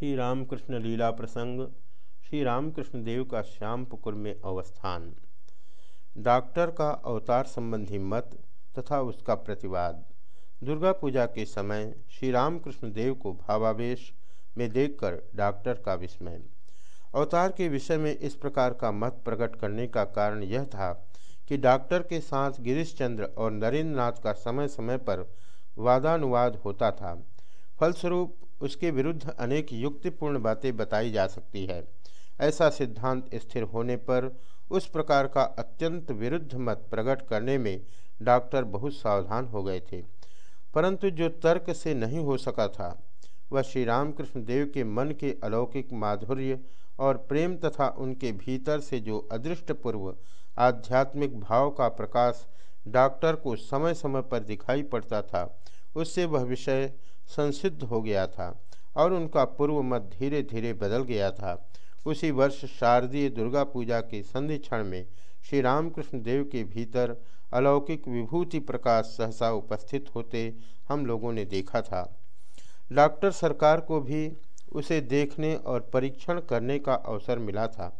श्री रामकृष्ण लीला प्रसंग श्री रामकृष्ण देव का श्यामपुकुर में अवस्थान। डॉक्टर का अवतार संबंधी मत तथा उसका प्रतिवाद। दुर्गा पूजा के समय श्री रामकृष्ण देव को भावावेश में देखकर डॉक्टर का विस्मय। अवतार के विषय में इस प्रकार का मत प्रकट करने का कारण यह था कि डॉक्टर के साथ गिरीश चंद्र और नरेंद्र नाथ का समय समय पर वादानुवाद होता था। फलस्वरूप उसके विरुद्ध अनेक युक्तिपूर्ण बातें बताई जा सकती है। ऐसा सिद्धांत स्थिर होने पर उस प्रकार का अत्यंत विरुद्ध मत प्रकट करने में डॉक्टर बहुत सावधान हो गए थे। परंतु जो तर्क से नहीं हो सका था, वह श्री रामकृष्ण देव के मन के अलौकिक माधुर्य और प्रेम तथा उनके भीतर से जो अदृष्टपूर्व, आध्यात्मिक भाव का प्रकाश डॉक्टर को समय समय पर दिखाई पड़ता था, उससे वह विषय संसिद्ध हो गया था और उनका पूर्व मत धीरे धीरे बदल गया था। उसी वर्ष शारदीय दुर्गा पूजा के संधि क्षण में श्री रामकृष्ण देव के भीतर अलौकिक विभूति प्रकाश सहसा उपस्थित होते हम लोगों ने देखा था। डॉक्टर सरकार को भी उसे देखने और परीक्षण करने का अवसर मिला था।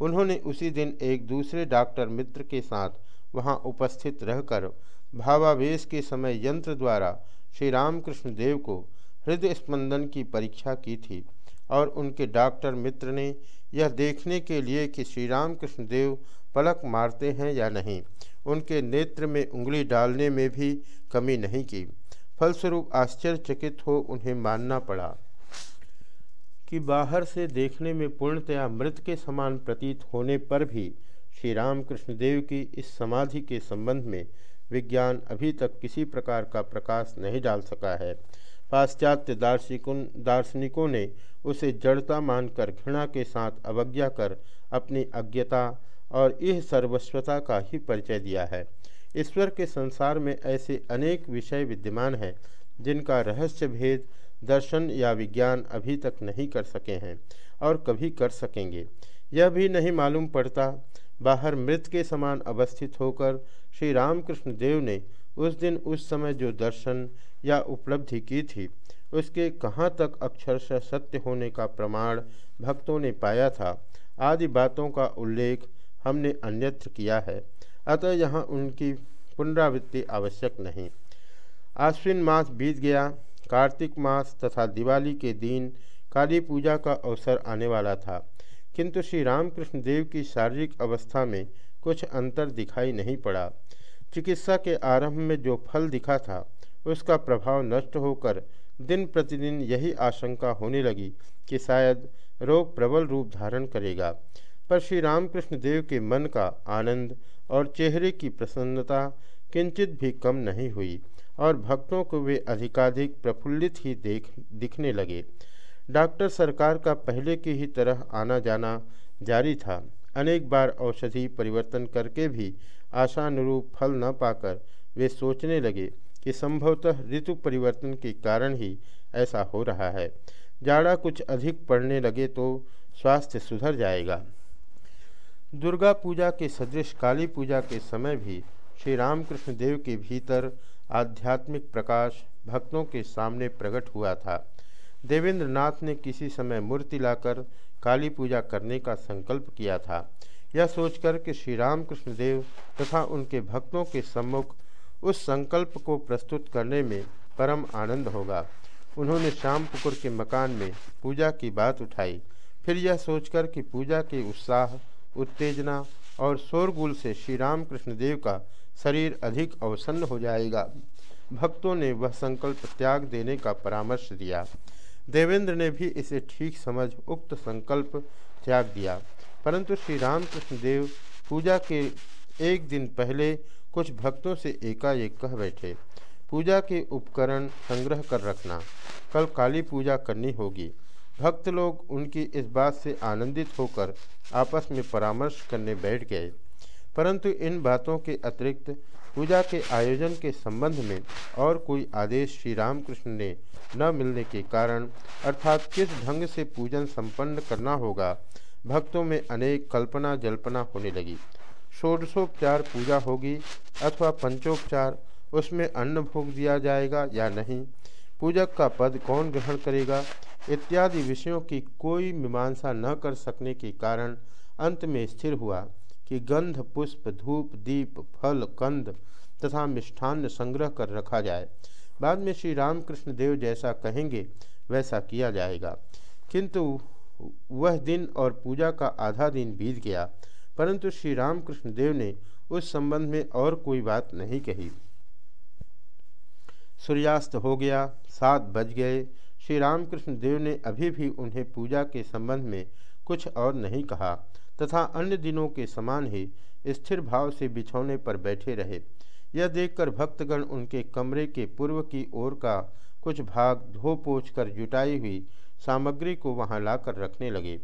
उन्होंने उसी दिन एक दूसरे डॉक्टर मित्र के साथ वहाँ उपस्थित रहकर भावावेश के समय यंत्र द्वारा श्री रामकृष्ण देव को हृदय स्पंदन की परीक्षा की थी और उनके डॉक्टर मित्र ने यह देखने के लिए कि श्री रामकृष्ण देव पलक मारते हैं या नहीं, उनके नेत्र में उंगली डालने में भी कमी नहीं की। फलस्वरूप आश्चर्यचकित हो उन्हें मानना पड़ा कि बाहर से देखने में पूर्णतया मृत के समान प्रतीत होने पर भी श्री रामकृष्ण देव की इस समाधि के संबंध में विज्ञान अभी तक किसी प्रकार का प्रकाश नहीं डाल सका है। पाश्चात्य दार्शनिकों दार्शनिकों ने उसे जड़ता मानकर घृणा के साथ अवज्ञा कर अपनी अज्ञता और यह सर्वस्वता का ही परिचय दिया है। ईश्वर के संसार में ऐसे अनेक विषय विद्यमान हैं, जिनका रहस्य भेद, दर्शन या विज्ञान अभी तक नहीं कर सके हैं और कभी कर सकेंगे। यह भी नहीं मालूम पड़ता बाहर मृत के समान अवस्थित होकर श्री रामकृष्ण देव ने उस दिन उस समय जो दर्शन या उपलब्धि की थी, उसके कहाँ तक अक्षरशः सत्य होने का प्रमाण भक्तों ने पाया था, आदि बातों का उल्लेख हमने अन्यत्र किया है। अतः यहाँ उनकी पुनरावृत्ति आवश्यक नहीं। आश्विन मास बीत गया, कार्तिक मास तथा दिवाली के दिन काली पूजा का अवसर आने वाला था। किंतु श्री रामकृष्ण देव की शारीरिक अवस्था में कुछ अंतर दिखाई नहीं पड़ा। चिकित्सा के आरंभ में जो फल दिखा था, उसका प्रभाव नष्ट होकर दिन प्रतिदिन यही आशंका होने लगी कि शायद रोग प्रबल रूप धारण करेगा। पर श्री रामकृष्ण देव के मन का आनंद और चेहरे की प्रसन्नता किंचित भी कम नहीं हुई और भक्तों को वे अधिकाधिक प्रफुल्लित ही देख, दिखने लगे। डॉक्टर सरकार का पहले की ही तरह आना जाना जारी था। अनेक बार औषधि परिवर्तन करके भी आशानुरूप फल न पाकर वे सोचने लगे कि संभवतः ऋतु परिवर्तन के कारण ही ऐसा हो रहा है। जाड़ा कुछ अधिक पड़ने लगे तो स्वास्थ्य सुधर जाएगा। दुर्गा पूजा के सदृश काली पूजा के समय भी श्री रामकृष्ण देव के भीतर आध्यात्मिक प्रकाश भक्तों के सामने प्रकट हुआ था। देवेंद्र नाथ ने किसी समय मूर्ति लाकर काली पूजा करने का संकल्प किया था। यह सोचकर कि श्री रामकृष्ण देव तथा उनके भक्तों के सम्मुख उस संकल्प को प्रस्तुत करने में परम आनंद होगा। उन्होंने श्यामपुकुर के मकान में पूजा की बात उठाई। फिर यह सोचकर कि पूजा के उत्साह, उत्तेजना और शोरगुल से श्री रामकृष्ण देव का शरीर अधिक अवसन्न हो जाएगा। भक्तों ने वह संकल्प त्याग देने का परामर्श दिया। देवेंद्र ने भी इसे ठीक समझ उक्त संकल्प त्याग दिया। परंतु श्री रामकृष्ण देव पूजा के एक दिन पहले कुछ भक्तों से एकाएक कह बैठे, पूजा के उपकरण संग्रह कर रखना। कल काली पूजा करनी होगी भक्त लोग उनकी इस बात से आनंदित होकर आपस में परामर्श करने बैठ गए। परंतु इन बातों के अतिरिक्त पूजा के आयोजन के संबंध में और कोई आदेश श्री रामकृष्ण ने न मिलने के कारण, अर्थात किस ढंग से पूजन संपन्न करना होगा, भक्तों में अनेक कल्पना जल्पना होने लगी। षोडशोपचार पूजा होगी अथवा पंचोपचार, उसमें अन्न भोग दिया जाएगा या नहीं, पूजक का पद कौन ग्रहण करेगा, इत्यादि विषयों की कोई मीमांसा न कर सकने के कारण अंत में स्थिर हुआ कि गंध, पुष्प, धूप, दीप, फल, कंद तथा मिष्ठान्न संग्रह कर रखा जाए। बाद में श्री रामकृष्ण देव जैसा कहेंगे, वैसा किया जाएगा। किंतु वह दिन और पूजा का आधा दिन बीत गया, परंतु श्री रामकृष्ण देव ने उस संबंध में और कोई बात नहीं कही। सूर्यास्त हो गया, सात बज गए। श्री रामकृष्ण देव ने अभी भी उन्हें पूजा के संबंध में कुछ और नहीं कहा, तथा अन्य दिनों के समान ही स्थिर भाव से बिछौने पर बैठे रहे। यह देखकर भक्तगण उनके कमरे के पूर्व की ओर का कुछ भाग धो पोछ कर जुटाई हुई सामग्री को वहाँ लाकर रखने लगे।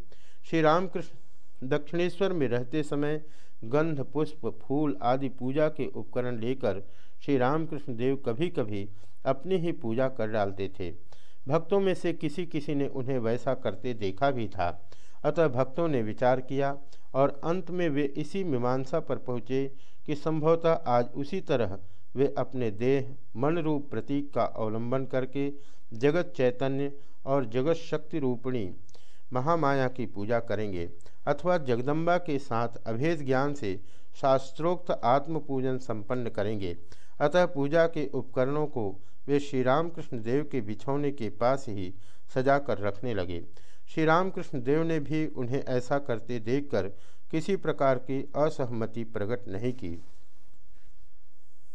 श्री रामकृष्ण दक्षिणेश्वर में रहते समय गंध, पुष्प, फूल आदि पूजा के उपकरण लेकर श्री रामकृष्ण देव कभी कभी अपनी ही पूजा कर डालते थे। भक्तों में से किसी किसी ने उन्हें वैसा करते देखा भी था। अतः भक्तों ने विचार किया और अंत में वे इसी मीमांसा पर पहुँचे कि संभवतः आज उसी तरह वे अपने देह मन रूप प्रतीक का अवलंबन करके जगत चैतन्य और जगत शक्ति रूपिणी महामाया की पूजा करेंगे अथवा जगदम्बा के साथ अभेद ज्ञान से शास्त्रोक्त आत्म पूजन संपन्न करेंगे। अतः पूजा के उपकरणों को वे श्री रामकृष्ण देव के बिछौने के पास ही सजा कर रखने लगे। श्री रामकृष्ण देव ने भी उन्हें ऐसा करते देखकर किसी प्रकार की असहमति प्रकट नहीं की।